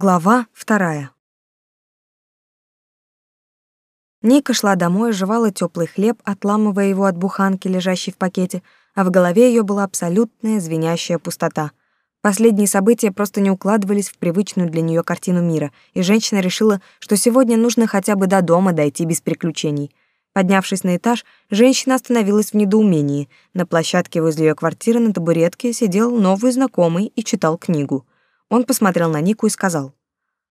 Глава вторая. Ника шла домой, жевала теплый хлеб, отламывая его от буханки, лежащей в пакете, а в голове ее была абсолютная звенящая пустота. Последние события просто не укладывались в привычную для нее картину мира, и женщина решила, что сегодня нужно хотя бы до дома дойти без приключений. Поднявшись на этаж, женщина остановилась в недоумении. На площадке возле ее квартиры на табуретке сидел новый знакомый и читал книгу — он посмотрел на Нику и сказал.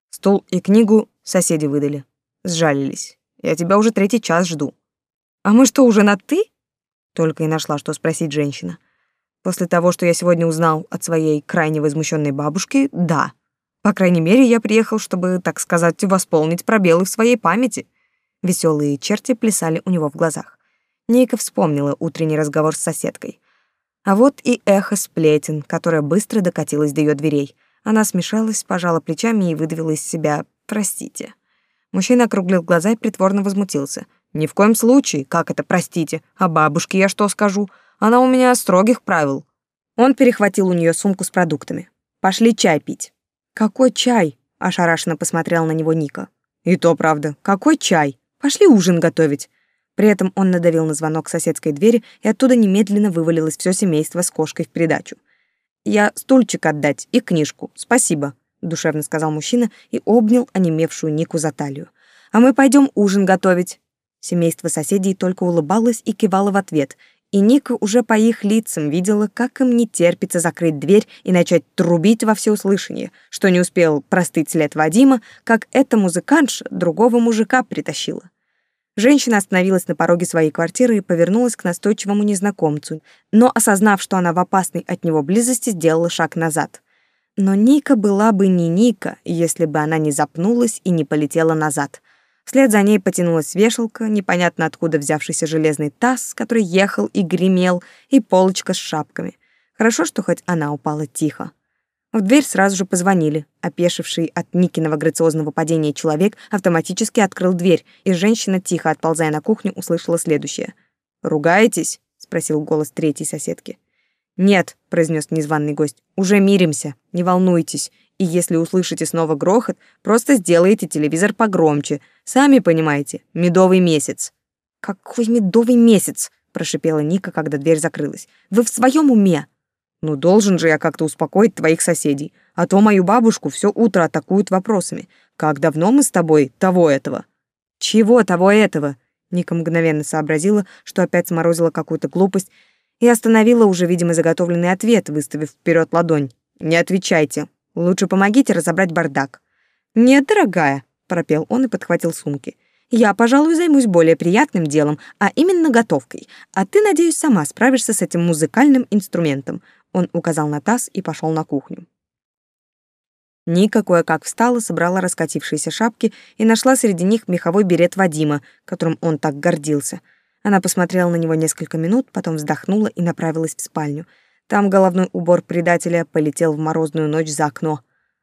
«Стул и книгу соседи выдали. Сжалились. Я тебя уже третий час жду». «А мы что, уже на «ты»?» Только и нашла, что спросить женщина. После того, что я сегодня узнал от своей крайне возмущенной бабушки, да. По крайней мере, я приехал, чтобы, так сказать, восполнить пробелы в своей памяти. Веселые черти плясали у него в глазах. Ника вспомнила утренний разговор с соседкой. А вот и эхо сплетен, которое быстро докатилось до ее дверей — она смешалась, пожала плечами и выдавила из себя «простите». Мужчина округлил глаза и притворно возмутился. «Ни в коем случае, как это «простите»? А бабушке я что скажу? Она у меня строгих правил». Он перехватил у нее сумку с продуктами. «Пошли чай пить». «Какой чай?» — ошарашенно посмотрел на него Ника. «И то правда. Какой чай? Пошли ужин готовить». При этом он надавил на звонок соседской двери, и оттуда немедленно вывалилось все семейство с кошкой в придачу. Я стульчик отдать и книжку. Спасибо, душевно сказал мужчина и обнял онемевшую Нику за талию. А мы пойдем ужин готовить. Семейство соседей только улыбалось и кивало в ответ, и Ника уже по их лицам видела, как им не терпится закрыть дверь и начать трубить во всеуслышание, что не успел простыть след Вадима, как эта музыкантша другого мужика притащила. Женщина остановилась на пороге своей квартиры и повернулась к настойчивому незнакомцу, но, осознав, что она в опасной от него близости, сделала шаг назад. Но Ника была бы не Ника, если бы она не запнулась и не полетела назад. Вслед за ней потянулась вешалка, непонятно откуда взявшийся железный таз, который ехал и гремел, и полочка с шапками. Хорошо, что хоть она упала тихо. В дверь сразу же позвонили. Опешивший от Никиного грациозного падения человек автоматически открыл дверь, и женщина, тихо отползая на кухню, услышала следующее. «Ругаетесь?» — спросил голос третьей соседки. «Нет», — произнес незваный гость, — «уже миримся, не волнуйтесь. И если услышите снова грохот, просто сделайте телевизор погромче. Сами понимаете, медовый месяц». «Какой медовый месяц?» — прошипела Ника, когда дверь закрылась. «Вы в своем уме?» Ну, должен же я как-то успокоить твоих соседей, а то мою бабушку все утро атакуют вопросами. Как давно мы с тобой того этого? Чего того этого? Ника мгновенно сообразила, что опять сморозила какую-то глупость, и остановила уже, видимо, заготовленный ответ, выставив вперед ладонь. «Не отвечайте. Лучше помогите разобрать бардак». «Нет, дорогая», — пропел он и подхватил сумки. «Я, пожалуй, займусь более приятным делом, а именно готовкой. А ты, надеюсь, сама справишься с этим музыкальным инструментом. Он указал на таз и пошел на кухню. Ника кое-как встала, собрала раскатившиеся шапки и нашла среди них меховой берет Вадима, которым он так гордился. Она посмотрела на него несколько минут, потом вздохнула и направилась в спальню. Там головной убор предателя полетел в морозную ночь за окно,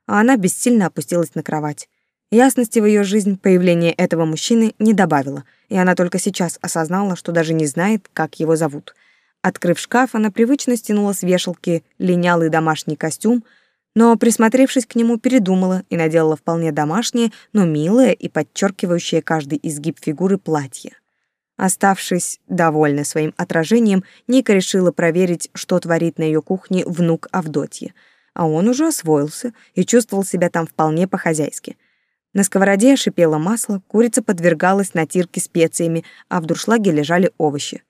а она бессильно опустилась на кровать. Ясности в ее жизнь появление этого мужчины не добавило, и она только сейчас осознала, что даже не знает, как его зовут. Открыв шкаф, она привычно стянула с вешалки линялый домашний костюм, но, присмотревшись к нему, передумала и наделала вполне домашнее, но милое и подчеркивающее каждый изгиб фигуры платье. Оставшись довольна своим отражением, Ника решила проверить, что творит на ее кухне внук Авдотьи. А он уже освоился и чувствовал себя там вполне по-хозяйски. На сковороде шипело масло, курица подвергалась натирке специями, а в дуршлаге лежали овощи.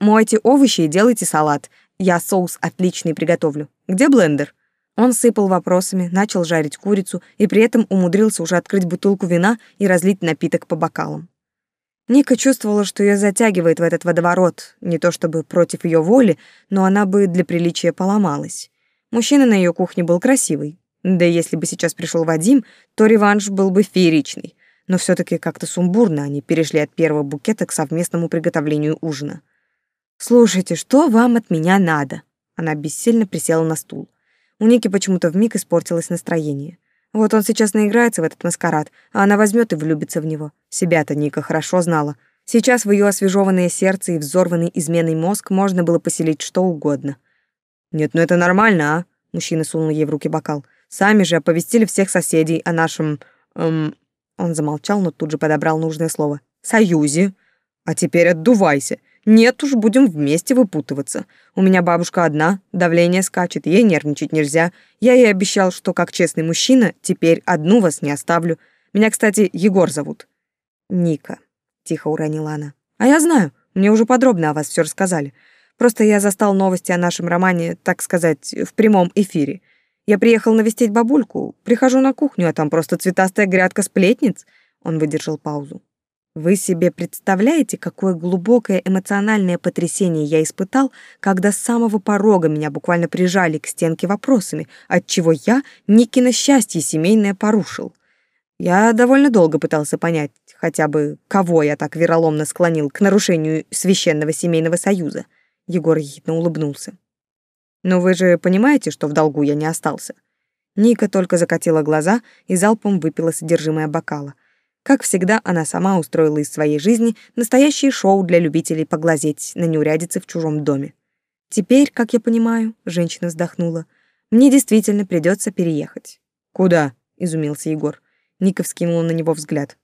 Мойте овощи и делайте салат. Я соус отличный приготовлю. Где блендер? Он сыпал вопросами, начал жарить курицу и при этом умудрился уже открыть бутылку вина и разлить напиток по бокалам. Ника чувствовала, что ее затягивает в этот водоворот, не то чтобы против ее воли, но она бы для приличия поломалась. Мужчина на ее кухне был красивый. Да если бы сейчас пришел Вадим, то реванш был бы фееричный. Но все таки как-то сумбурно они перешли от первого букета к совместному приготовлению ужина. «Слушайте, что вам от меня надо?» Она бессильно присела на стул. У Ники почему-то вмиг испортилось настроение. Вот он сейчас наиграется в этот маскарад, а она возьмет и влюбится в него. Себя-то Ника хорошо знала. Сейчас в ее освежеванное сердце и взорванный изменой мозг можно было поселить что угодно. «Нет, ну это нормально, а?» Мужчина сунул ей в руки бокал. Сами же оповестили всех соседей о нашем... Эм... Он замолчал, но тут же подобрал нужное слово. «Союзе. А теперь отдувайся. Нет уж, будем вместе выпутываться. У меня бабушка одна, давление скачет, ей нервничать нельзя. Я ей обещал, что как честный мужчина теперь одну вас не оставлю. Меня, кстати, Егор зовут». «Ника», — тихо уронила она. «А я знаю, мне уже подробно о вас все рассказали. Просто я застал новости о нашем романе, так сказать, в прямом эфире. Я приехал навестить бабульку, прихожу на кухню, а там просто цветастая грядка сплетниц». Он выдержал паузу. Вы себе представляете, какое глубокое эмоциональное потрясение я испытал, когда с самого порога меня буквально прижали к стенке вопросами, отчего я Никино счастье семейное порушил. Я довольно долго пытался понять, хотя бы кого я так вероломно склонил к нарушению священного семейного союза. Егор ехидно улыбнулся. Но вы же понимаете, что в долгу я не остался. Ника только закатила глаза и залпом выпила содержимое бокала — как всегда, она сама устроила из своей жизни настоящее шоу для любителей поглазеть на неурядицы в чужом доме. Теперь, как я понимаю, женщина вздохнула, мне действительно придется переехать. Куда? изумился Егор. Ника вскинула на него взгляд.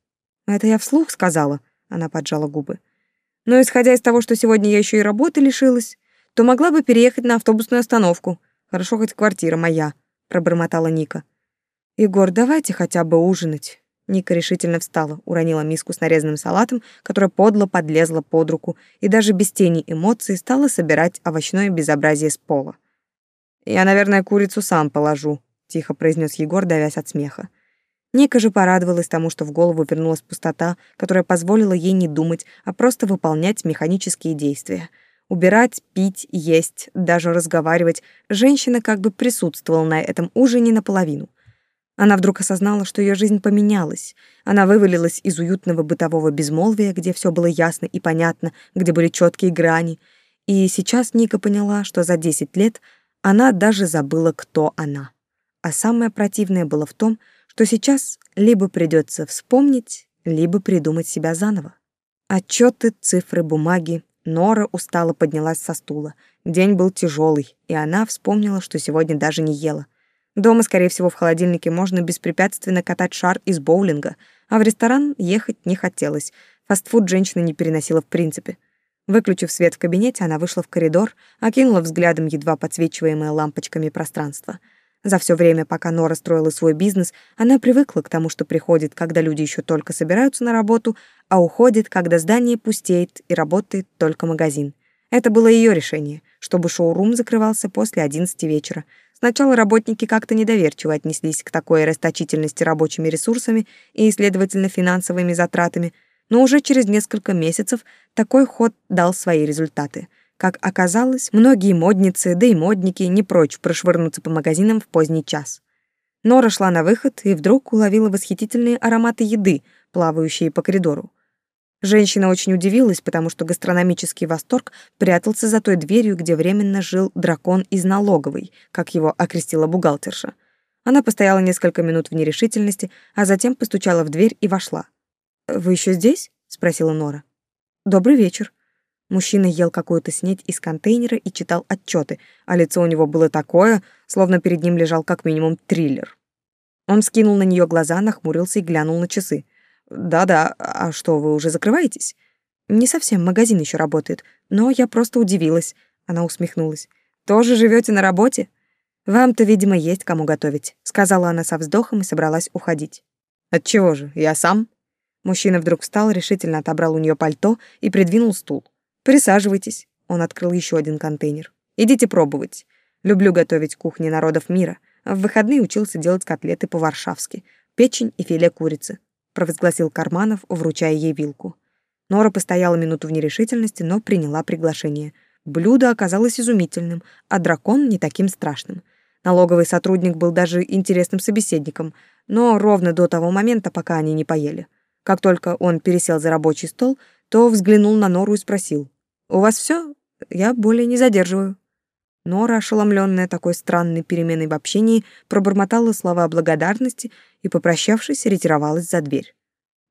Это я вслух сказала, она поджала губы. Но исходя из того, что сегодня я еще и работы лишилась, то могла бы переехать на автобусную остановку. Хорошо хоть квартира моя, пробормотала Ника. Егор, давайте хотя бы ужинать. Ника решительно встала, уронила миску с нарезанным салатом, которая подло подлезла под руку, и даже без тени эмоций стала собирать овощное безобразие с пола. «Я, наверное, курицу сам положу», — тихо произнес Егор, давясь от смеха. Ника же порадовалась тому, что в голову вернулась пустота, которая позволила ей не думать, а просто выполнять механические действия. Убирать, пить, есть, даже разговаривать. Женщина как бы присутствовала на этом ужине наполовину — она вдруг осознала, что ее жизнь поменялась. Она вывалилась из уютного бытового безмолвия, где все было ясно и понятно, где были четкие грани. И сейчас Ника поняла, что за 10 лет она даже забыла, кто она. А самое противное было в том, что сейчас либо придется вспомнить, либо придумать себя заново. Отчеты, цифры, бумаги. Нора устало поднялась со стула. День был тяжелый, и она вспомнила, что сегодня даже не ела. Дома, скорее всего, в холодильнике можно беспрепятственно катать шар из боулинга, а в ресторан ехать не хотелось. Фастфуд женщина не переносила в принципе. Выключив свет в кабинете, она вышла в коридор, окинула взглядом едва подсвечиваемое лампочками пространство. За все время, пока Нора строила свой бизнес, она привыкла к тому, что приходит, когда люди еще только собираются на работу, а уходит, когда здание пустеет и работает только магазин. Это было ее решение, чтобы шоурум закрывался после 11 вечера, Сначала работники как-то недоверчиво отнеслись к такой расточительности рабочими ресурсами и, следовательно, финансовыми затратами, но уже через несколько месяцев такой ход дал свои результаты. Как оказалось, многие модницы, да и модники не прочь прошвырнуться по магазинам в поздний час. Нора шла на выход и вдруг уловила восхитительные ароматы еды, плавающие по коридору. Женщина очень удивилась, потому что гастрономический восторг прятался за той дверью, где временно жил дракон из налоговой, как его окрестила бухгалтерша. Она постояла несколько минут в нерешительности, а затем постучала в дверь и вошла. «Вы еще здесь?» — спросила Нора. «Добрый вечер». Мужчина ел какую-то снеть из контейнера и читал отчеты, а лицо у него было такое, словно перед ним лежал как минимум триллер. Он скинул на нее глаза, нахмурился и глянул на часы. Да-да, а что, вы уже закрываетесь? Не совсем, магазин еще работает, но я просто удивилась. Она усмехнулась. Тоже живете на работе? Вам-то, видимо, есть кому готовить, сказала она со вздохом и собралась уходить. От чего же? Я сам. Мужчина вдруг встал, решительно отобрал у нее пальто и придвинул стул. Присаживайтесь. Он открыл еще один контейнер. Идите пробовать. Люблю готовить кухни народов мира. В выходные учился делать котлеты по-варшавски, печень и филе курицы провозгласил Карманов, вручая ей вилку. Нора постояла минуту в нерешительности, но приняла приглашение. Блюдо оказалось изумительным, а дракон не таким страшным. Налоговый сотрудник был даже интересным собеседником, но ровно до того момента, пока они не поели. Как только он пересел за рабочий стол, то взглянул на Нору и спросил. «У вас все? Я более не задерживаю». Нора, ошеломленная такой странной переменой в общении, пробормотала слова благодарности и, попрощавшись, ретировалась за дверь.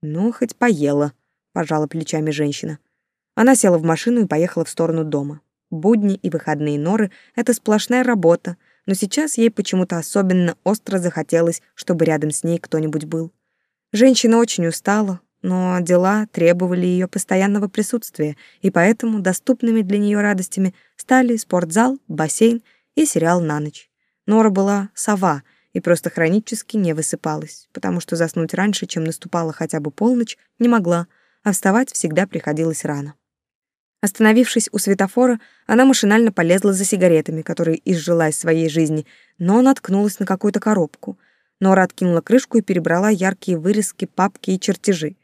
«Ну, хоть поела», — пожала плечами женщина. Она села в машину и поехала в сторону дома. Будни и выходные Норы — это сплошная работа, но сейчас ей почему-то особенно остро захотелось, чтобы рядом с ней кто-нибудь был. Женщина очень устала, но дела требовали ее постоянного присутствия, и поэтому доступными для нее радостями стали спортзал, бассейн и сериал на ночь. Нора была сова и просто хронически не высыпалась, потому что заснуть раньше, чем наступала хотя бы полночь, не могла, а вставать всегда приходилось рано. Остановившись у светофора, она машинально полезла за сигаретами, которые изжила из своей жизни, но наткнулась на какую-то коробку. Нора откинула крышку и перебрала яркие вырезки, папки и чертежи.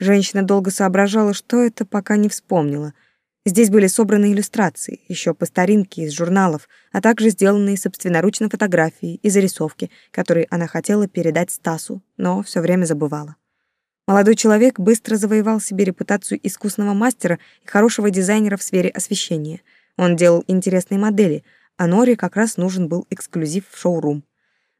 Женщина долго соображала, что это, пока не вспомнила. Здесь были собраны иллюстрации, еще по старинке из журналов, а также сделанные собственноручно фотографии и зарисовки, которые она хотела передать Стасу, но все время забывала. Молодой человек быстро завоевал себе репутацию искусного мастера и хорошего дизайнера в сфере освещения. Он делал интересные модели, а Норе как раз нужен был эксклюзив в шоурум.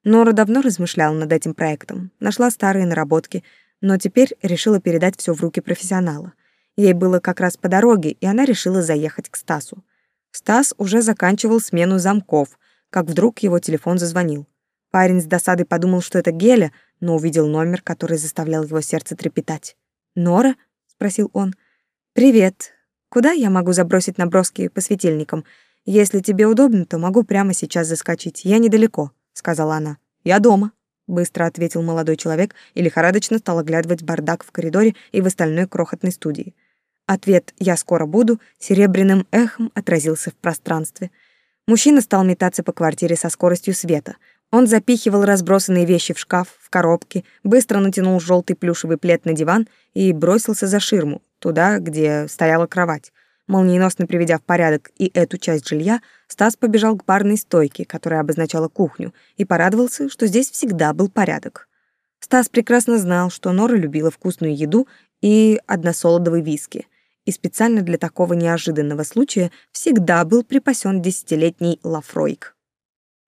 Нора давно размышляла над этим проектом, нашла старые наработки, но теперь решила передать все в руки профессионала. Ей было как раз по дороге, и она решила заехать к Стасу. Стас уже заканчивал смену замков, как вдруг его телефон зазвонил. Парень с досадой подумал, что это Геля, но увидел номер, который заставлял его сердце трепетать. «Нора?» — спросил он. «Привет. Куда я могу забросить наброски по светильникам? Если тебе удобно, то могу прямо сейчас заскочить. Я недалеко», — сказала она. «Я дома», — быстро ответил молодой человек и лихорадочно стал оглядывать бардак в коридоре и в остальной крохотной студии. Ответ «я скоро буду» серебряным эхом отразился в пространстве. Мужчина стал метаться по квартире со скоростью света — он запихивал разбросанные вещи в шкаф, в коробки, быстро натянул желтый плюшевый плед на диван и бросился за ширму, туда, где стояла кровать. Молниеносно приведя в порядок и эту часть жилья, Стас побежал к барной стойке, которая обозначала кухню, и порадовался, что здесь всегда был порядок. Стас прекрасно знал, что Нора любила вкусную еду и односолодовый виски, и специально для такого неожиданного случая всегда был припасен десятилетний Лафройк.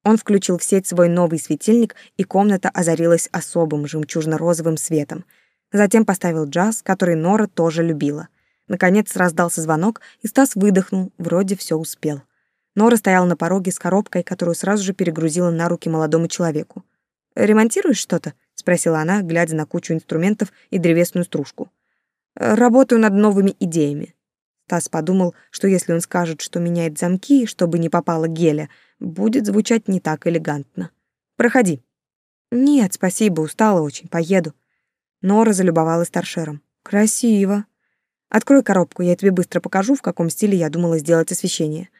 Он включил в сеть свой новый светильник, и комната озарилась особым жемчужно-розовым светом. Затем поставил джаз, который Нора тоже любила. Наконец раздался звонок, и Стас выдохнул, вроде все успел. Нора стояла на пороге с коробкой, которую сразу же перегрузила на руки молодому человеку. «Ремонтируешь что-то?» — спросила она, глядя на кучу инструментов и древесную стружку. «Работаю над новыми идеями». Стас подумал, что если он скажет, что меняет замки, чтобы не попало геля, будет звучать не так элегантно. Проходи. Нет, спасибо, устала очень, поеду. Нора залюбовалась торшером. Красиво. Открой коробку, я тебе быстро покажу, в каком стиле я думала сделать освещение.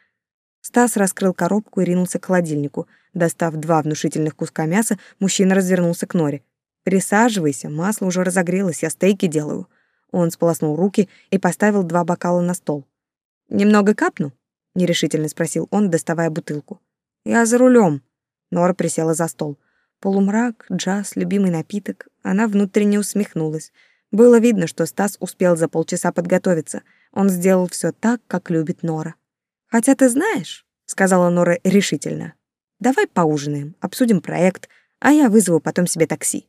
Стас раскрыл коробку и ринулся к холодильнику. Достав два внушительных куска мяса, мужчина развернулся к Норе. «Присаживайся, масло уже разогрелось, я стейки делаю». Он сполоснул руки и поставил два бокала на стол. «Немного капну?» — нерешительно спросил он, доставая бутылку. Я за рулем. Нора присела за стол. Полумрак, джаз, любимый напиток. Она внутренне усмехнулась. Было видно, что Стас успел за полчаса подготовиться. Он сделал все так, как любит Нора. «Хотя ты знаешь», — сказала Нора решительно, «давай поужинаем, обсудим проект, а я вызову потом себе такси».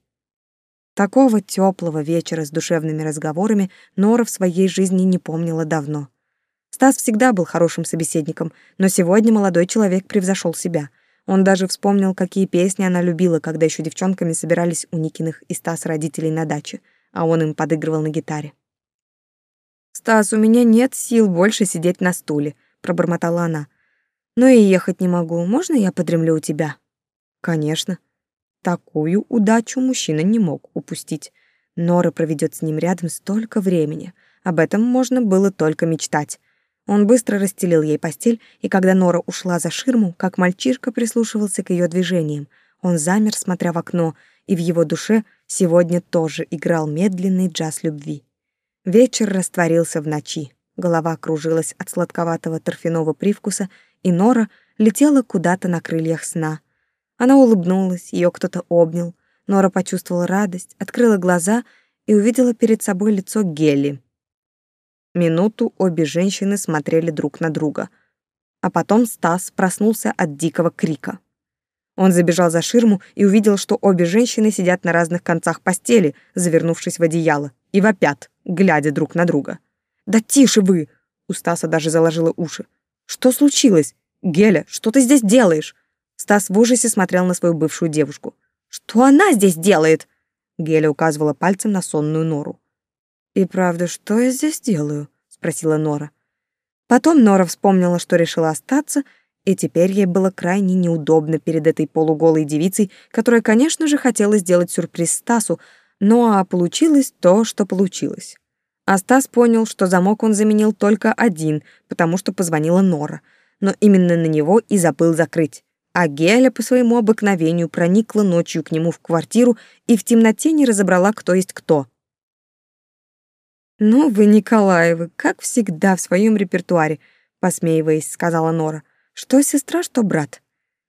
Такого теплого вечера с душевными разговорами Нора в своей жизни не помнила давно. Стас всегда был хорошим собеседником, но сегодня молодой человек превзошел себя. Он даже вспомнил, какие песни она любила, когда еще девчонками собирались у Никиных и Стас родителей на даче, а он им подыгрывал на гитаре. «Стас, у меня нет сил больше сидеть на стуле», — пробормотала она. «Но и ехать не могу. Можно я подремлю у тебя?» «Конечно». Такую удачу мужчина не мог упустить. Нора проведет с ним рядом столько времени. Об этом можно было только мечтать. Он быстро расстелил ей постель, и когда Нора ушла за ширму, как мальчишка прислушивался к ее движениям, он замер, смотря в окно, и в его душе сегодня тоже играл медленный джаз любви. Вечер растворился в ночи. Голова кружилась от сладковатого торфяного привкуса, и Нора летела куда-то на крыльях сна. Она улыбнулась, ее кто-то обнял. Нора почувствовала радость, открыла глаза и увидела перед собой лицо Гелли. Минуту обе женщины смотрели друг на друга. А потом Стас проснулся от дикого крика. Он забежал за ширму и увидел, что обе женщины сидят на разных концах постели, завернувшись в одеяло, и вопят, глядя друг на друга. «Да тише вы!» У Стаса даже заложило уши. «Что случилось? Геля, что ты здесь делаешь?» Стас в ужасе смотрел на свою бывшую девушку. «Что она здесь делает?» Геля указывала пальцем на сонную нору. «И правда, что я здесь делаю?» — спросила Нора. Потом Нора вспомнила, что решила остаться, и теперь ей было крайне неудобно перед этой полуголой девицей, которая, конечно же, хотела сделать сюрприз Стасу, но а получилось то, что получилось. А Стас понял, что замок он заменил только один, потому что позвонила Нора, но именно на него и забыл закрыть. А Геля по своему обыкновению проникла ночью к нему в квартиру и в темноте не разобрала, кто есть кто. «Ну вы, Николаевы, как всегда в своем репертуаре», — посмеиваясь, сказала Нора. «Что сестра, что брат».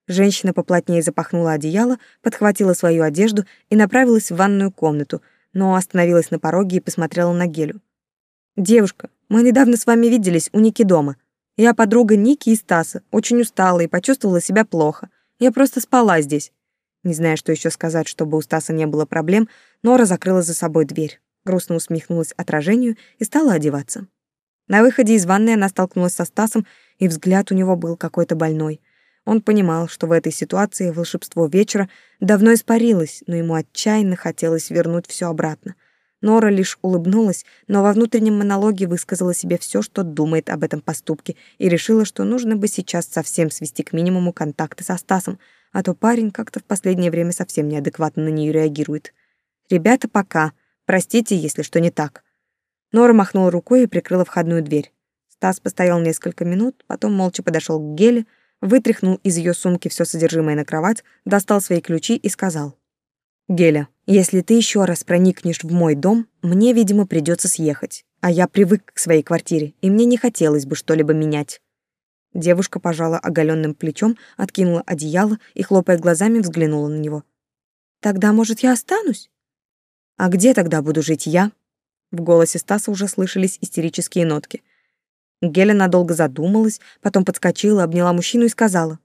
Женщина поплотнее запахнула одеяло, подхватила свою одежду и направилась в ванную комнату, но остановилась на пороге и посмотрела на Гелю. «Девушка, мы недавно с вами виделись у Ники дома. Я подруга Ники и Стаса, очень устала и почувствовала себя плохо. Я просто спала здесь. Не знаю, что еще сказать, чтобы у Стаса не было проблем, Нора закрыла за собой дверь. Грустно усмехнулась отражению и стала одеваться. На выходе из ванной она столкнулась со Стасом, и взгляд у него был какой-то больной. Он понимал, что в этой ситуации волшебство вечера давно испарилось, но ему отчаянно хотелось вернуть все обратно — Нора лишь улыбнулась, но во внутреннем монологе высказала себе все, что думает об этом поступке, и решила, что нужно бы сейчас совсем свести к минимуму контакты со Стасом, а то парень как-то в последнее время совсем неадекватно на нее реагирует. «Ребята, пока. Простите, если что не так». Нора махнула рукой и прикрыла входную дверь. Стас постоял несколько минут, потом молча подошел к Геле, вытряхнул из ее сумки все содержимое на кровать, достал свои ключи и сказал. «Геля, если ты еще раз проникнешь в мой дом, мне, видимо, придется съехать. А я привык к своей квартире, и мне не хотелось бы что-либо менять. Девушка пожала оголенным плечом, откинула одеяло и, хлопая глазами, взглянула на него. «Тогда, может, я останусь?» «А где тогда буду жить я?» В голосе Стаса уже слышались истерические нотки. Геля надолго задумалась, потом подскочила, обняла мужчину и сказала.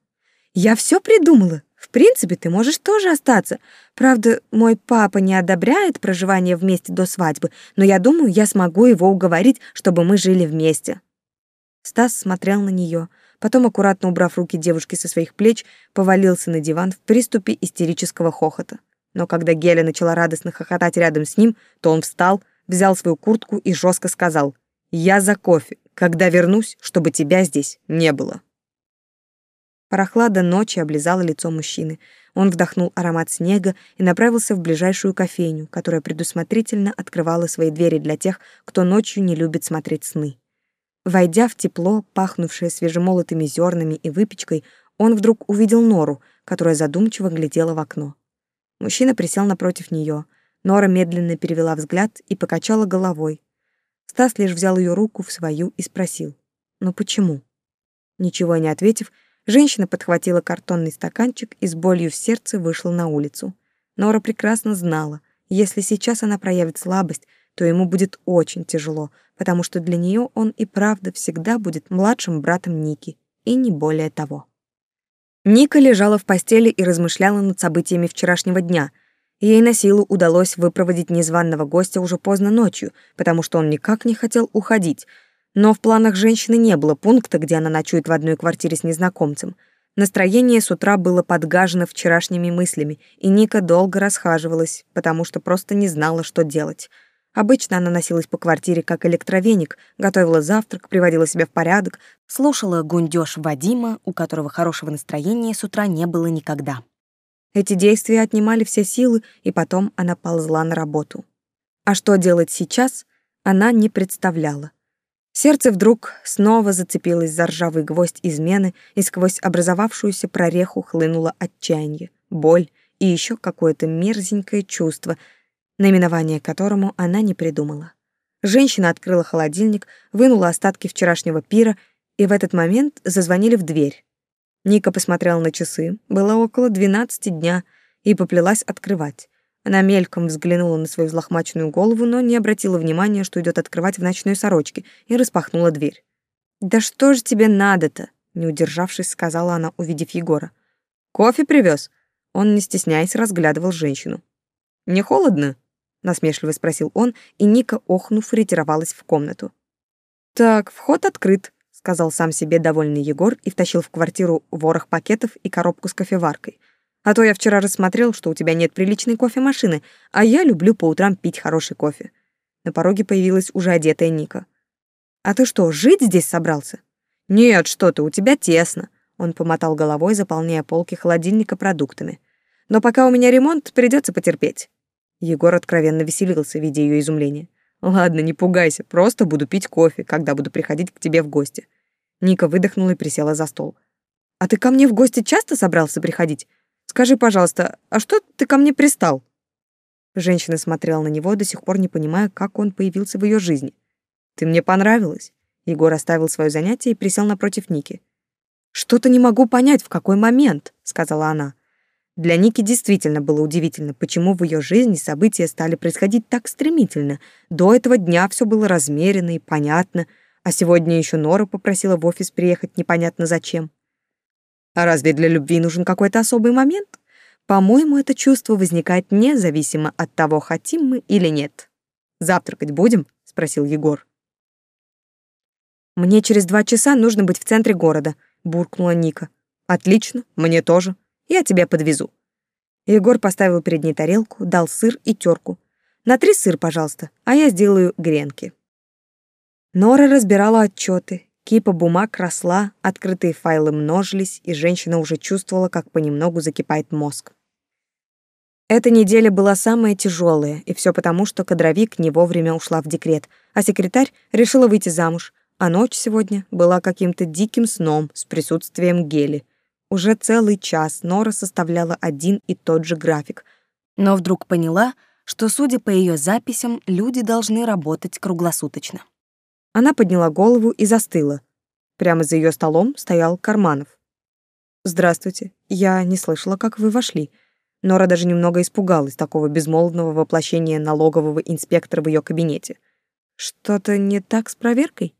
«Я все придумала. В принципе, ты можешь тоже остаться. Правда, мой папа не одобряет проживание вместе до свадьбы, но я думаю, я смогу его уговорить, чтобы мы жили вместе. Стас смотрел на нее, потом, аккуратно убрав руки девушки со своих плеч, повалился на диван в приступе истерического хохота. Но когда Геля начала радостно хохотать рядом с ним, то он встал, взял свою куртку и жестко сказал «Я за кофе, когда вернусь, чтобы тебя здесь не было». Прохлада ночи облизала лицо мужчины. Он вдохнул аромат снега и направился в ближайшую кофейню, которая предусмотрительно открывала свои двери для тех, кто ночью не любит смотреть сны. Войдя в тепло, пахнувшее свежемолотыми зернами и выпечкой, он вдруг увидел Нору, которая задумчиво глядела в окно. Мужчина присел напротив нее. Нора медленно перевела взгляд и покачала головой. Стас лишь взял ее руку в свою и спросил: "Ну почему?" Ничего не ответив, Женщина подхватила картонный стаканчик и с болью в сердце вышла на улицу. Нора прекрасно знала, если сейчас она проявит слабость, то ему будет очень тяжело, потому что для нее он и правда всегда будет младшим братом Ники, и не более того. Ника лежала в постели и размышляла над событиями вчерашнего дня. Ей на силу удалось выпроводить незваного гостя уже поздно ночью, потому что он никак не хотел уходить — но в планах женщины не было пункта, где она ночует в одной квартире с незнакомцем. Настроение с утра было подгажено вчерашними мыслями, и Ника долго расхаживалась, потому что просто не знала, что делать. Обычно она носилась по квартире как электровеник, готовила завтрак, приводила себя в порядок, слушала гундёж Вадима, у которого хорошего настроения с утра не было никогда. Эти действия отнимали все силы, и потом она ползла на работу. А что делать сейчас, она не представляла. Сердце вдруг снова зацепилось за ржавый гвоздь измены, и сквозь образовавшуюся прореху хлынуло отчаяние, боль и еще какое-то мерзенькое чувство, наименование которому она не придумала. Женщина открыла холодильник, вынула остатки вчерашнего пира, и в этот момент зазвонили в дверь. Ника посмотрела на часы, было около двенадцати дня, и поплелась открывать. Она мельком взглянула на свою взлохмаченную голову, но не обратила внимания, что идет открывать в ночной сорочке, и распахнула дверь. «Да что же тебе надо-то?» не удержавшись, сказала она, увидев Егора. «Кофе привез. Он, не стесняясь, разглядывал женщину. «Не холодно?» — насмешливо спросил он, и Ника, охнув, ретировалась в комнату. «Так, вход открыт», — сказал сам себе довольный Егор и втащил в квартиру ворох пакетов и коробку с кофеваркой. А то я вчера рассмотрел, что у тебя нет приличной кофемашины, а я люблю по утрам пить хороший кофе. На пороге появилась уже одетая Ника. А ты что, жить здесь собрался? Нет, что ты, у тебя тесно. Он помотал головой, заполняя полки холодильника продуктами. Но пока у меня ремонт, придется потерпеть. Егор откровенно веселился, видя ее изумление. Ладно, не пугайся, просто буду пить кофе, когда буду приходить к тебе в гости. Ника выдохнула и присела за стол. А ты ко мне в гости часто собрался приходить? Скажи, пожалуйста, а что ты ко мне пристал? Женщина смотрела на него, до сих пор не понимая, как он появился в ее жизни. Ты мне понравилась. Егор оставил свое занятие и присел напротив Ники. Что-то не могу понять, в какой момент, сказала она. Для Ники действительно было удивительно, почему в ее жизни события стали происходить так стремительно. До этого дня все было размеренно и понятно, а сегодня еще Нора попросила в офис приехать непонятно зачем. А разве для любви нужен какой-то особый момент? По-моему, это чувство возникает независимо от того, хотим мы или нет. Завтракать будем? спросил Егор. Мне через два часа нужно быть в центре города, буркнула Ника. Отлично, мне тоже. Я тебя подвезу. Егор поставил перед ней тарелку, дал сыр и терку. На три сыр, пожалуйста, а я сделаю гренки. Нора разбирала отчеты. Кипа бумаг росла, открытые файлы множились, и женщина уже чувствовала, как понемногу закипает мозг. Эта неделя была самая тяжелая, и все потому, что кадровик не вовремя ушла в декрет, а секретарь решила выйти замуж, а ночь сегодня была каким-то диким сном с присутствием Гели — уже целый час Нора составляла один и тот же график, но вдруг поняла, что, судя по ее записям, люди должны работать круглосуточно. Она подняла голову и застыла. Прямо за ее столом стоял Карманов. «Здравствуйте. Я не слышала, как вы вошли». Нора даже немного испугалась такого безмолвного воплощения налогового инспектора в ее кабинете. «Что-то не так с проверкой?»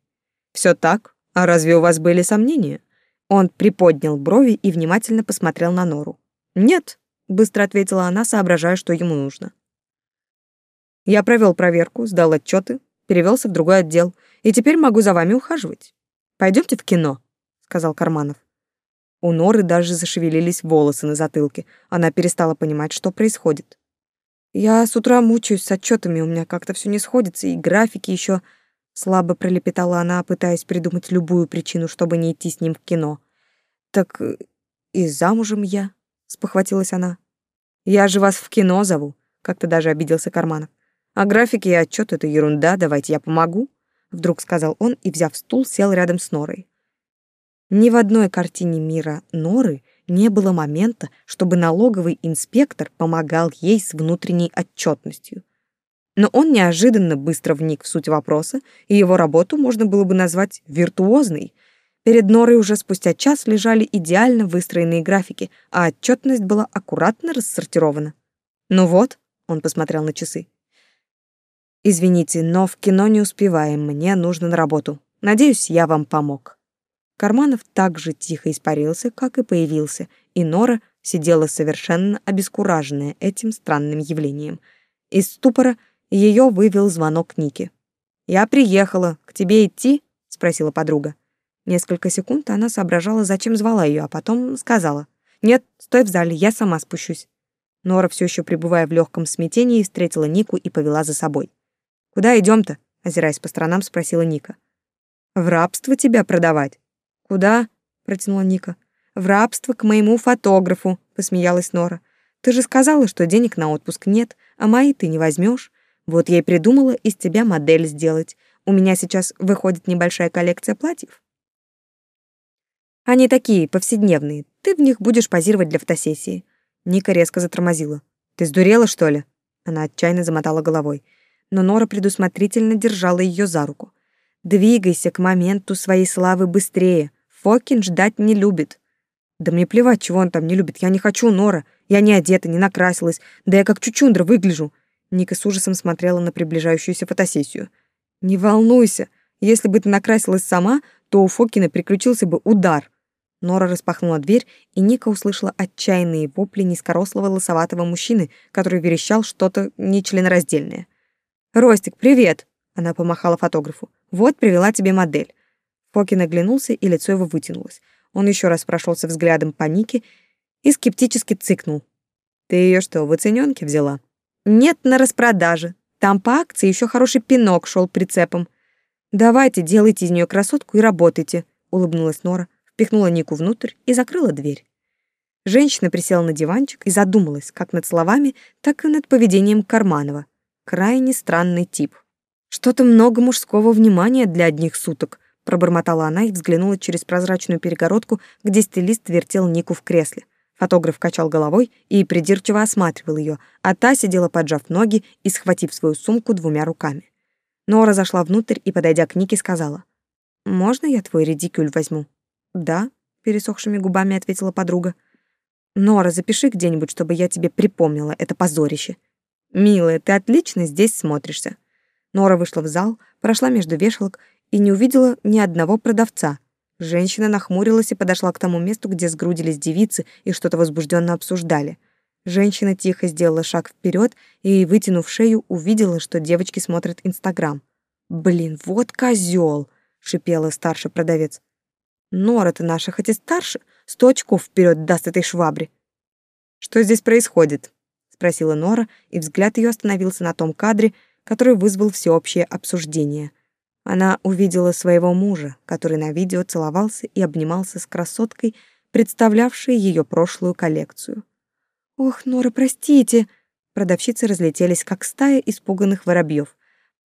Все так. А разве у вас были сомнения?» Он приподнял брови и внимательно посмотрел на Нору. «Нет», — быстро ответила она, соображая, что ему нужно. «Я провел проверку, сдал отчеты, перевелся в другой отдел, и теперь могу за вами ухаживать. Пойдемте в кино», — сказал Карманов. У Норы даже зашевелились волосы на затылке. Она перестала понимать, что происходит. «Я с утра мучаюсь с отчетами, у меня как-то все не сходится, и графики еще Слабо пролепетала она, пытаясь придумать любую причину, чтобы не идти с ним в кино. «Так э, и замужем я», — спохватилась она. «Я же вас в кино зову», — как-то даже обиделся Карманов. «А графики и отчет — это ерунда, давайте я помогу», — вдруг сказал он и, взяв стул, сел рядом с Норой. Ни в одной картине мира Норы не было момента, чтобы налоговый инспектор помогал ей с внутренней отчетностью. Но он неожиданно быстро вник в суть вопроса, и его работу можно было бы назвать виртуозной. Перед Норой уже спустя час лежали идеально выстроенные графики, а отчетность была аккуратно рассортирована. «Ну вот», — он посмотрел на часы. «Извините, но в кино не успеваем, мне нужно на работу. Надеюсь, я вам помог». Карманов так же тихо испарился, как и появился, и Нора сидела совершенно обескураженная этим странным явлением. Из ступора ее вывел звонок Ники. «Я приехала. К тебе идти?» — спросила подруга. Несколько секунд она соображала, зачем звала ее, а потом сказала. «Нет, стой в зале, я сама спущусь». Нора, все еще пребывая в легком смятении, встретила Нику и повела за собой. «Куда идем-то?» — озираясь по сторонам, спросила Ника. «В рабство тебя продавать». «Куда?» — протянула Ника. «В рабство к моему фотографу», — посмеялась Нора. «Ты же сказала, что денег на отпуск нет, а мои ты не возьмешь. Вот я и придумала из тебя модель сделать. У меня сейчас выходит небольшая коллекция платьев. Они такие, повседневные. Ты в них будешь позировать для фотосессии. Ника резко затормозила. Ты сдурела, что ли? Она отчаянно замотала головой. Но Нора предусмотрительно держала ее за руку. Двигайся к моменту своей славы быстрее. Фокин ждать не любит. Да мне плевать, чего он там не любит. Я не хочу, Нора. Я не одета, не накрасилась. Да я как чучундра выгляжу. Ника с ужасом смотрела на приближающуюся фотосессию. «Не волнуйся, если бы ты накрасилась сама, то у Фокина приключился бы удар». Нора распахнула дверь, и Ника услышала отчаянные вопли низкорослого лысоватого мужчины, который верещал что-то нечленораздельное. «Ростик, привет!» — она помахала фотографу. «Вот привела тебе модель». Фокин оглянулся, и лицо его вытянулось. Он еще раз прошелся взглядом по Нике и скептически цыкнул. «Ты ее что, в оценёнке взяла?» «Нет, на распродаже. Там по акции еще хороший пинок шел прицепом. Давайте, делайте из нее красотку и работайте», — улыбнулась Нора, впихнула Нику внутрь и закрыла дверь. Женщина присела на диванчик и задумалась как над словами, так и над поведением Карманова. Крайне странный тип. Что-то много мужского внимания для одних суток, пробормотала она и взглянула через прозрачную перегородку, где стилист вертел Нику в кресле. Фотограф качал головой и придирчиво осматривал ее, а та сидела, поджав ноги и схватив свою сумку двумя руками. Нора зашла внутрь и, подойдя к Нике, сказала, «Можно я твой редикюль возьму?» «Да», — пересохшими губами ответила подруга. Нора, запиши где-нибудь, чтобы я тебе припомнила это позорище. Милая, ты отлично здесь смотришься. Нора вышла в зал, прошла между вешалок и не увидела ни одного продавца. Женщина нахмурилась и подошла к тому месту, где сгрудились девицы и что-то возбужденно обсуждали. Женщина тихо сделала шаг вперед и, вытянув шею, увидела, что девочки смотрят Инстаграм. «Блин, вот козел! шипела старший продавец. «Нора ты наша, хоть и старше, сто очков вперед даст этой швабре. Что здесь происходит? Спросила Нора, и взгляд ее остановился на том кадре, который вызвал всеобщее обсуждение. Она увидела своего мужа, который на видео целовался и обнимался с красоткой, представлявшей ее прошлую коллекцию. «Ох, Нора, простите!» Продавщицы разлетелись, как стая испуганных воробьев.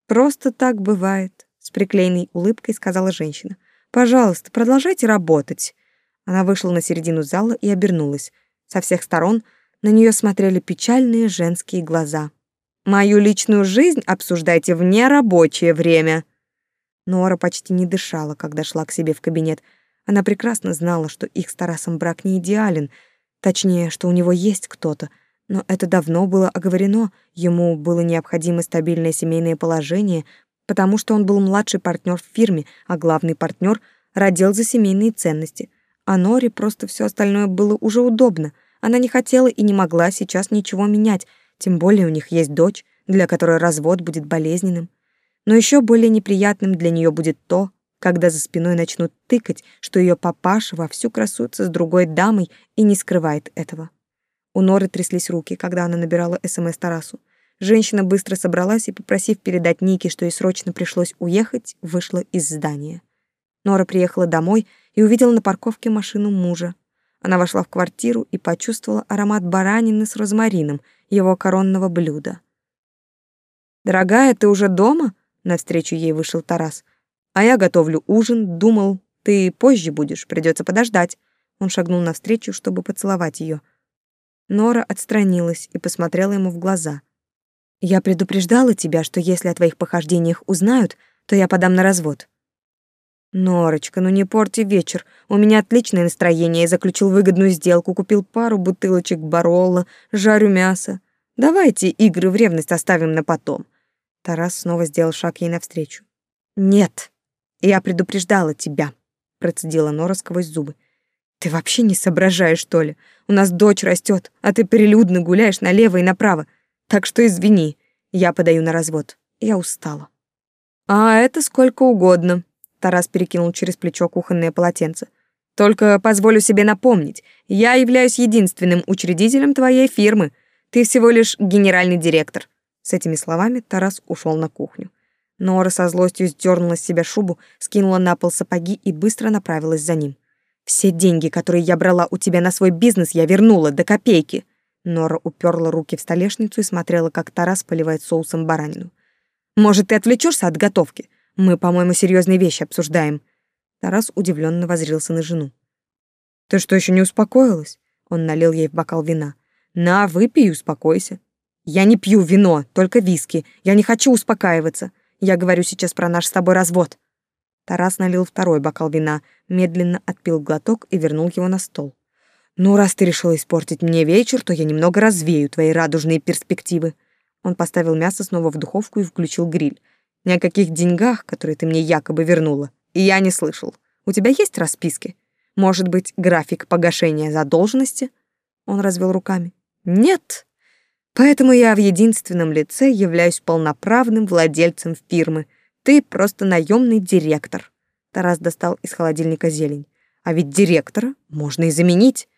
«Просто так бывает», — с приклеенной улыбкой сказала женщина. «Пожалуйста, продолжайте работать. Она вышла на середину зала и обернулась. Со всех сторон на нее смотрели печальные женские глаза. «Мою личную жизнь обсуждайте в нерабочее время!» Нора почти не дышала, когда шла к себе в кабинет. Она прекрасно знала, что их с Тарасом брак не идеален, точнее, что у него есть кто-то, но это давно было оговорено, ему было необходимо стабильное семейное положение, потому что он был младший партнер в фирме, а главный партнер родил за семейные ценности — а Норе просто все остальное было уже удобно. Она не хотела и не могла сейчас ничего менять, тем более у них есть дочь, для которой развод будет болезненным. Но еще более неприятным для нее будет то, когда за спиной начнут тыкать, что ее папаша вовсю красуется с другой дамой и не скрывает этого. У Норы тряслись руки, когда она набирала СМС Тарасу. Женщина быстро собралась и, попросив передать Нике, что ей срочно пришлось уехать, вышла из здания. Нора приехала домой и увидела на парковке машину мужа. Она вошла в квартиру и почувствовала аромат баранины с розмарином, его коронного блюда. «Дорогая, ты уже дома?» — навстречу ей вышел Тарас. «А я готовлю ужин, думал, ты позже будешь, придется подождать». Он шагнул навстречу, чтобы поцеловать ее. Нора отстранилась и посмотрела ему в глаза. «Я предупреждала тебя, что если о твоих похождениях узнают, то я подам на развод. Норочка, ну не порти вечер. У меня отличное настроение. Я заключил выгодную сделку, купил пару бутылочек Баролла, жарю мясо. Давайте игры в ревность оставим на потом. Тарас снова сделал шаг ей навстречу. Нет, я предупреждала тебя, процедила Нора сквозь зубы. Ты вообще не соображаешь, что ли? У нас дочь растет, а ты прилюдно гуляешь налево и направо. Так что извини, я подаю на развод. Я устала. А это сколько угодно, Тарас перекинул через плечо кухонное полотенце. Только позволю себе напомнить, я являюсь единственным учредителем твоей фирмы. Ты всего лишь генеральный директор. С этими словами Тарас ушел на кухню. Нора со злостью сдернула с себя шубу, скинула на пол сапоги и быстро направилась за ним. Все деньги, которые я брала у тебя на свой бизнес, я вернула до копейки. Нора уперла руки в столешницу и смотрела, как Тарас поливает соусом баранину. Может, ты отвлечешься от готовки? Мы, по-моему, серьезные вещи обсуждаем. Тарас удивленно воззрился на жену. Ты что, еще не успокоилась? Он налил ей в бокал вина. На, выпей успокойся. Я не пью вино, только виски. Я не хочу успокаиваться. Я говорю сейчас про наш с тобой развод. Тарас налил второй бокал вина, медленно отпил глоток и вернул его на стол. «Ну, раз ты решила испортить мне вечер, то я немного развею твои радужные перспективы». Он поставил мясо снова в духовку и включил гриль. Ни о каких деньгах, которые ты мне якобы вернула, я не слышал. У тебя есть расписки? Может быть, график погашения задолженности? Он развел руками. Нет. Поэтому я в единственном лице являюсь полноправным владельцем фирмы. Ты просто наемный директор. Тарас достал из холодильника зелень. А ведь директора можно и заменить.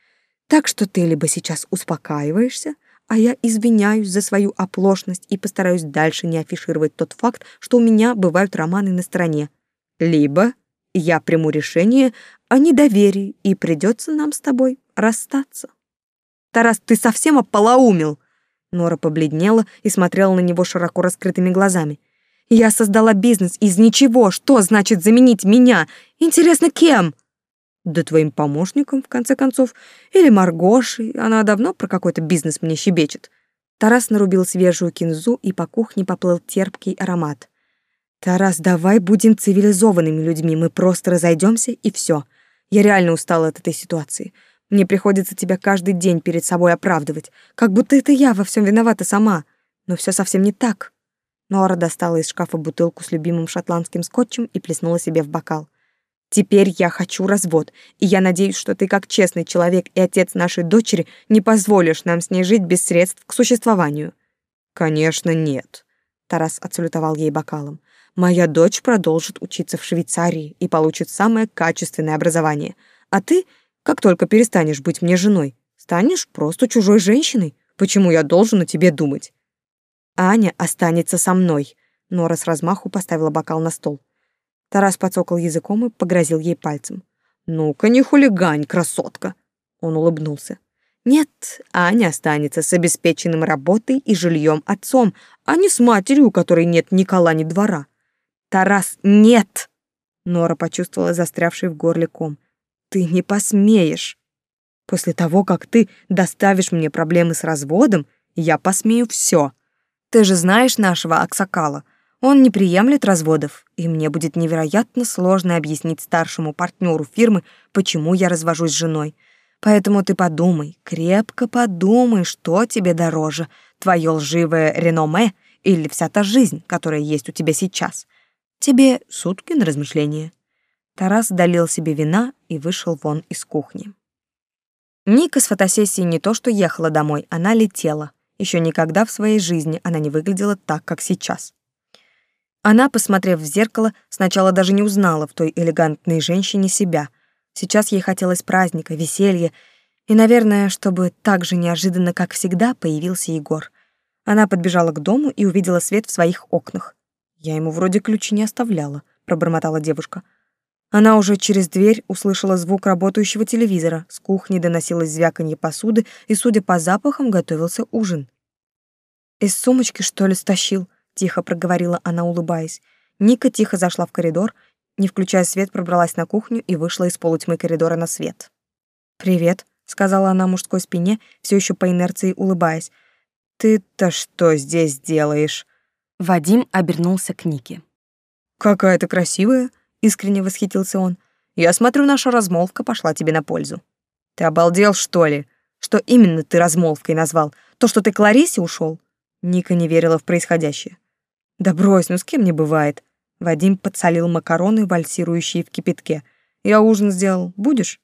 Так что ты либо сейчас успокаиваешься, а я извиняюсь за свою оплошность и постараюсь дальше не афишировать тот факт, что у меня бывают романы на стороне. Либо я приму решение о недоверии, и придется нам с тобой расстаться. Тарас, ты совсем ополоумел? Нора побледнела и смотрела на него широко раскрытыми глазами. Я создала бизнес из ничего. Что значит заменить меня? Интересно, кем? Да твоим помощником, в конце концов. Или Маргошей. Она давно про какой-то бизнес мне щебечет. Тарас нарубил свежую кинзу, и по кухне поплыл терпкий аромат. «Тарас, давай будем цивилизованными людьми, мы просто разойдемся и все. Я реально устала от этой ситуации. Мне приходится тебя каждый день перед собой оправдывать, как будто это я во всем виновата сама. Но все совсем не так». Нора достала из шкафа бутылку с любимым шотландским скотчем и плеснула себе в бокал. Теперь я хочу развод, и я надеюсь, что ты как честный человек и отец нашей дочери не позволишь нам с ней жить без средств к существованию. Конечно, нет. Тарас отсалютовал ей бокалом. Моя дочь продолжит учиться в Швейцарии и получит самое качественное образование. А ты, как только перестанешь быть мне женой, станешь просто чужой женщиной. Почему я должен о тебе думать? Аня останется со мной. Нора с размаху поставила бокал на стол. Тарас подсокал языком и погрозил ей пальцем. «Ну-ка, не хулигань, красотка!» Он улыбнулся. «Нет, Аня останется с обеспеченным работой и жильем отцом, а не с матерью, у которой нет ни кола, ни двора». «Тарас, нет!» Нора почувствовала застрявший в горле ком. «Ты не посмеешь!» «После того, как ты доставишь мне проблемы с разводом, я посмею все. Ты же знаешь нашего Аксакала. Он не приемлет разводов, и мне будет невероятно сложно объяснить старшему партнеру фирмы, почему я развожусь с женой. Поэтому ты подумай, крепко подумай, что тебе дороже, твое лживое реноме или вся та жизнь, которая есть у тебя сейчас. Тебе сутки на размышление. Тарас долил себе вина и вышел вон из кухни. Ника с фотосессии не то что ехала домой, она летела. Еще никогда в своей жизни она не выглядела так, как сейчас. Она, посмотрев в зеркало, сначала даже не узнала в той элегантной женщине себя. Сейчас ей хотелось праздника, веселья, и, наверное, чтобы так же неожиданно, как всегда, появился Егор. Она подбежала к дому и увидела свет в своих окнах. «Я ему вроде ключи не оставляла», — пробормотала девушка. Она уже через дверь услышала звук работающего телевизора, с кухни доносилось звяканье посуды, и, судя по запахам, готовился ужин. «Из сумочки, что ли, стащил?» Тихо проговорила она, улыбаясь. Ника тихо зашла в коридор, не включая свет, пробралась на кухню и вышла из полутьмы коридора на свет. «Привет», — сказала она мужской спине, все еще по инерции улыбаясь. «Ты-то что здесь делаешь?» Вадим обернулся к Нике. «Какая ты красивая!» — искренне восхитился он. «Я смотрю, наша размолвка пошла тебе на пользу». «Ты обалдел, что ли? Что именно ты размолвкой назвал? То, что ты к Ларисе ушел? Ника не верила в происходящее. Да брось, ну с кем не бывает. Вадим подсолил макароны, вальсирующие в кипятке. Я ужин сделал. Будешь?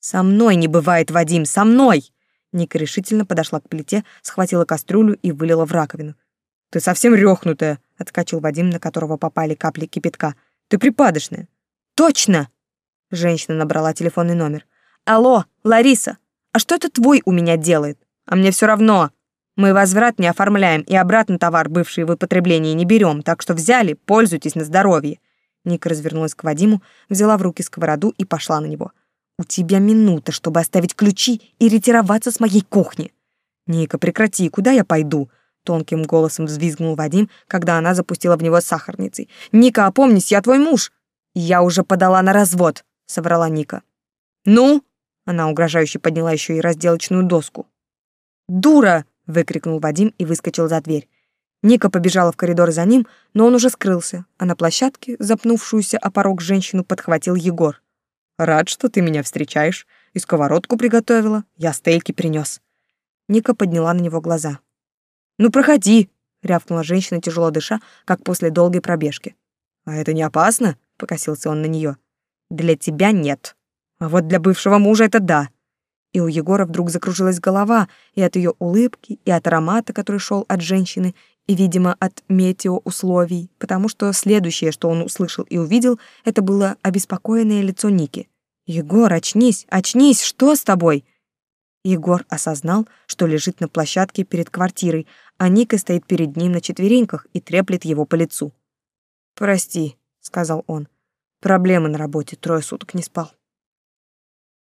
Со мной не бывает, Вадим, со мной. Ника решительно подошла к плите, схватила кастрюлю и вылила в раковину. Ты совсем рёхнутая, отскочил Вадим, на которого попали капли кипятка. Ты припадочная. Точно. Женщина набрала телефонный номер. Алло, Лариса. А что это твой у меня делает? А мне все равно. Мы возврат не оформляем и обратно товар, бывший в употреблении, не берем, так что взяли, пользуйтесь на здоровье». Ника развернулась к Вадиму, взяла в руки сковороду и пошла на него. «У тебя минута, чтобы оставить ключи и ретироваться с моей кухни». «Ника, прекрати, куда я пойду?» Тонким голосом взвизгнул Вадим, когда она запустила в него сахарницей. «Ника, опомнись, я твой муж!» «Я уже подала на развод», — соврала Ника. «Ну?» — она угрожающе подняла еще и разделочную доску. «Дура!» Выкрикнул Вадим и выскочил за дверь. Ника побежала в коридор за ним, но он уже скрылся, а на площадке, запнувшуюся о порог женщину, подхватил Егор. «Рад, что ты меня встречаешь. И сковородку приготовила, я стейки принес. Ника подняла на него глаза. «Ну, проходи!» — рявкнула женщина, тяжело дыша, как после долгой пробежки. «А это не опасно?» — покосился он на нее. «Для тебя нет. А вот для бывшего мужа это да и у Егора вдруг закружилась голова и от ее улыбки, и от аромата, который шел от женщины, И, видимо, от метеоусловий, потому что следующее, что он услышал и увидел, это было обеспокоенное лицо Ники. «Егор, очнись, очнись, что с тобой?» Егор осознал, что лежит на площадке перед квартирой, а Ника стоит перед ним на четвереньках и треплет его по лицу. «Прости», — сказал он. «Проблемы на работе, трое суток не спал».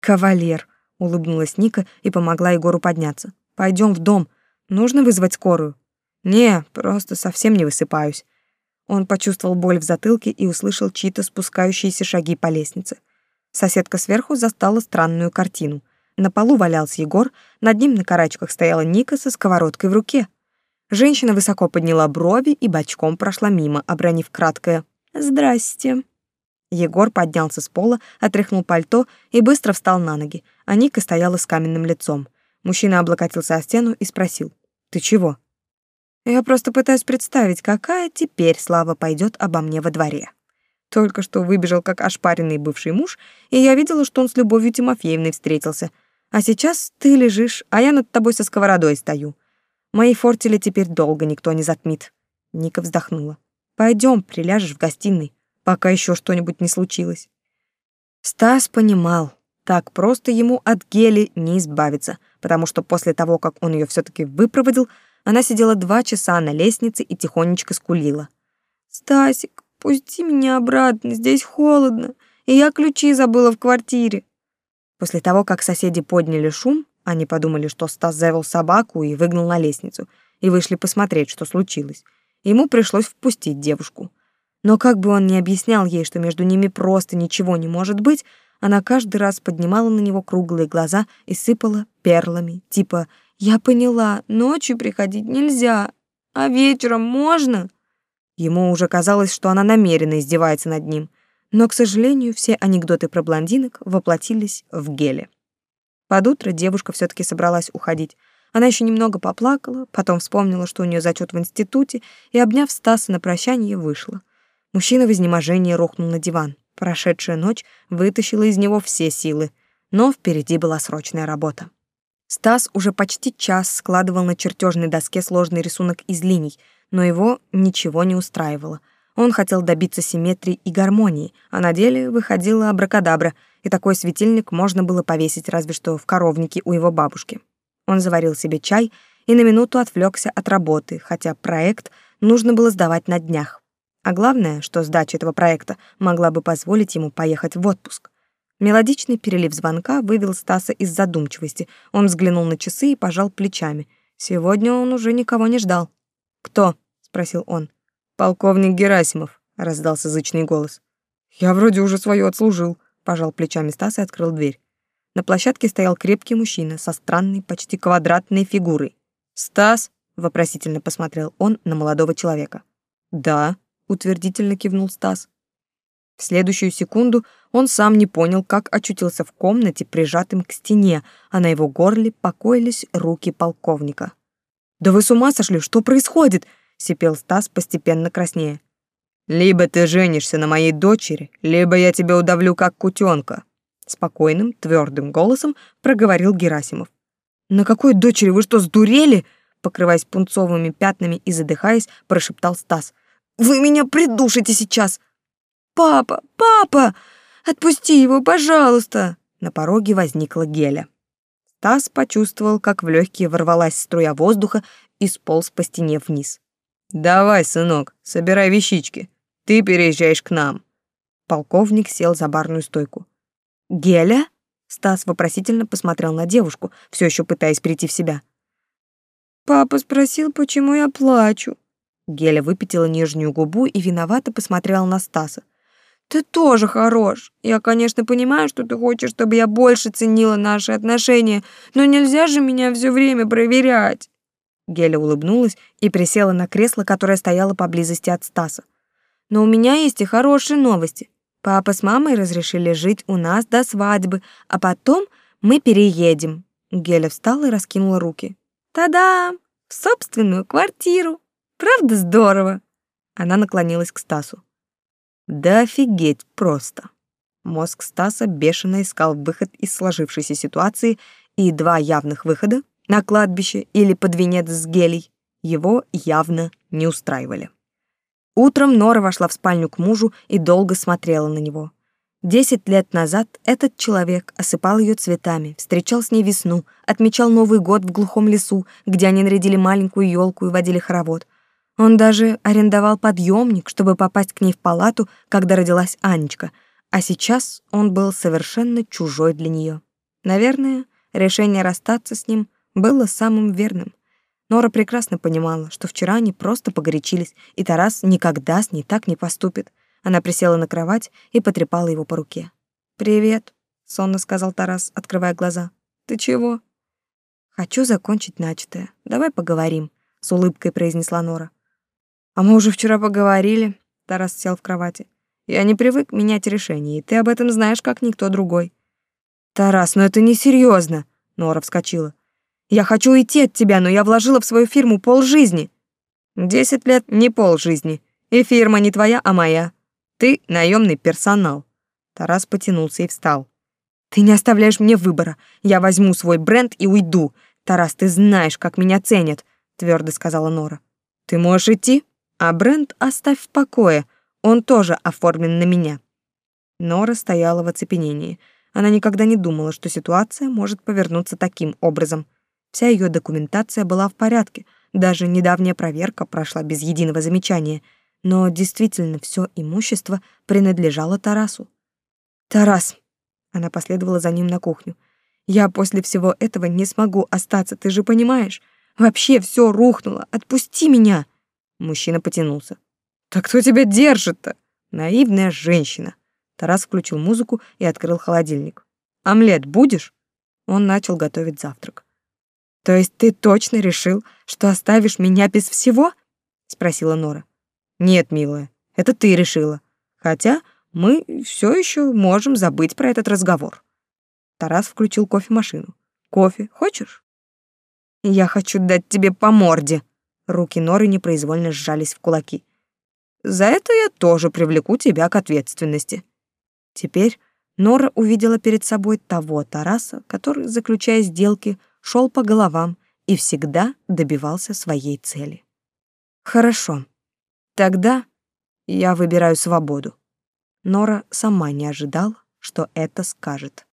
«Кавалер», — улыбнулась Ника и помогла Егору подняться. Пойдем в дом. Нужно вызвать скорую». «Не, просто совсем не высыпаюсь». Он почувствовал боль в затылке и услышал чьи-то спускающиеся шаги по лестнице. Соседка сверху застала странную картину. На полу валялся Егор, над ним на карачках стояла Ника со сковородкой в руке. Женщина высоко подняла брови и бочком прошла мимо, обронив краткое «Здрасте». Егор поднялся с пола, отряхнул пальто и быстро встал на ноги, а Ника стояла с каменным лицом. Мужчина облокотился о стену и спросил. «Ты чего?» «Я просто пытаюсь представить, какая теперь слава пойдет обо мне во дворе». Только что выбежал как ошпаренный бывший муж, и я видела, что он с Любовью Тимофеевной встретился. А сейчас ты лежишь, а я над тобой со сковородой стою. Мои фортели теперь долго никто не затмит. Ника вздохнула. Пойдем, приляжешь в гостиной, пока еще что-нибудь не случилось. Стас понимал, так просто ему от Гели не избавиться, потому что после того, как он ее все таки выпроводил, она сидела два часа на лестнице и тихонечко скулила. «Стасик, пусти меня обратно, здесь холодно, и я ключи забыла в квартире». После того, как соседи подняли шум, они подумали, что Стас завел собаку и выгнал на лестницу, и вышли посмотреть, что случилось. Ему пришлось впустить девушку. Но как бы он ни объяснял ей, что между ними просто ничего не может быть, она каждый раз поднимала на него круглые глаза и сыпала перлами, типа «Я поняла, ночью приходить нельзя, а вечером можно?» Ему уже казалось, что она намеренно издевается над ним, но, к сожалению, все анекдоты про блондинок воплотились в геле. Под утро девушка все таки собралась уходить. Она еще немного поплакала, потом вспомнила, что у нее зачет в институте, и, обняв Стаса на прощание, вышла. Мужчина в изнеможении рухнул на диван. Прошедшая ночь вытащила из него все силы, но впереди была срочная работа. Стас уже почти час складывал на чертежной доске сложный рисунок из линий, но его ничего не устраивало. Он хотел добиться симметрии и гармонии, а на деле выходила абракадабра, и такой светильник можно было повесить разве что в коровнике у его бабушки. Он заварил себе чай и на минуту отвлекся от работы, хотя проект нужно было сдавать на днях. А главное, что сдача этого проекта могла бы позволить ему поехать в отпуск. Мелодичный перелив звонка вывел Стаса из задумчивости. Он взглянул на часы и пожал плечами. Сегодня он уже никого не ждал. «Кто?» — спросил он. «Полковник Герасимов», — раздался зычный голос. «Я вроде уже свое отслужил», — пожал плечами Стас и открыл дверь. На площадке стоял крепкий мужчина со странной, почти квадратной фигурой. «Стас?» — вопросительно посмотрел он на молодого человека. «Да», утвердительно кивнул Стас. В следующую секунду он сам не понял, как очутился в комнате, прижатым к стене, а на его горле покоились руки полковника. «Да вы с ума сошли? Что происходит?» — сипел Стас, постепенно краснея. «Либо ты женишься на моей дочери, либо я тебя удавлю как кутенка», — спокойным, твердым голосом проговорил Герасимов. «На какой дочери вы что, сдурели?» Покрываясь пунцовыми пятнами и задыхаясь, прошептал Стас — вы меня придушите сейчас! Папа, папа! Отпусти его, пожалуйста!» На пороге возникла Геля. Стас почувствовал, как в легкие ворвалась струя воздуха и сполз по стене вниз. «Давай, сынок, собирай вещички. Ты переезжаешь к нам». Полковник сел за барную стойку. «Геля?» Стас вопросительно посмотрел на девушку, все еще пытаясь прийти в себя. «Папа спросил, почему я плачу», Геля выпятила нижнюю губу и виновато посмотрела на Стаса. «Ты тоже хорош. Я, конечно, понимаю, что ты хочешь, чтобы я больше ценила наши отношения, но нельзя же меня все время проверять». Геля улыбнулась и присела на кресло, которое стояло поблизости от Стаса. «Но у меня есть и хорошие новости. Папа с мамой разрешили жить у нас до свадьбы, а потом мы переедем». Геля встала и раскинула руки. «Та-дам! В собственную квартиру!» Правда здорово?» Она наклонилась к Стасу. «Да офигеть просто!» Мозг Стаса бешено искал выход из сложившейся ситуации, и два явных выхода — на кладбище или под венец с гелей — его явно не устраивали. Утром Нора вошла в спальню к мужу и долго смотрела на него. Десять лет назад этот человек осыпал ее цветами, встречал с ней весну, отмечал Новый год в глухом лесу, где они нарядили маленькую елку и водили хоровод. Он даже арендовал подъемник, чтобы попасть к ней в палату, когда родилась Анечка, а сейчас он был совершенно чужой для нее. Наверное, решение расстаться с ним было самым верным. Нора прекрасно понимала, что вчера они просто погорячились, и Тарас никогда с ней так не поступит. Она присела на кровать и потрепала его по руке. «Привет», — сонно сказал Тарас, открывая глаза. «Ты чего?» «Хочу закончить начатое. Давай поговорим», — с улыбкой произнесла Нора. «А мы уже вчера поговорили», — Тарас сел в кровати. «Я не привык менять решение, и ты об этом знаешь, как никто другой». «Тарас, но это несерьезно», — Нора вскочила. Я хочу уйти от тебя, но я вложила в свою фирму полжизни. Десять лет не полжизни. И фирма не твоя, а моя. Ты наемный персонал. Тарас потянулся и встал. Ты не оставляешь мне выбора. Я возьму свой бренд и уйду. Тарас, ты знаешь, как меня ценят, твердо сказала Нора. Ты можешь идти, а бренд оставь в покое. Он тоже оформлен на меня. Нора стояла в оцепенении. Она никогда не думала, что ситуация может повернуться таким образом. Вся ее документация была в порядке, даже недавняя проверка прошла без единого замечания, но действительно все имущество принадлежало Тарасу. «Тарас!» — она последовала за ним на кухню. «Я после всего этого не смогу остаться, ты же понимаешь? Вообще все рухнуло, отпусти меня!» Мужчина потянулся. «Так кто тебя держит-то?» Наивная женщина. Тарас включил музыку и открыл холодильник. «Омлет будешь?» Он начал готовить завтрак. То есть ты точно решил, что оставишь меня без всего? спросила Нора. Нет, милая, это ты решила. Хотя мы все еще можем забыть про этот разговор. Тарас включил кофемашину. Кофе хочешь? Я хочу дать тебе по морде. Руки Норы непроизвольно сжались в кулаки. За это я тоже привлеку тебя к ответственности. Теперь Нора увидела перед собой того Тараса, который, заключая сделки, шел по головам и всегда добивался своей цели. Хорошо. Тогда я выбираю свободу. Нора сама не ожидала, что это скажет.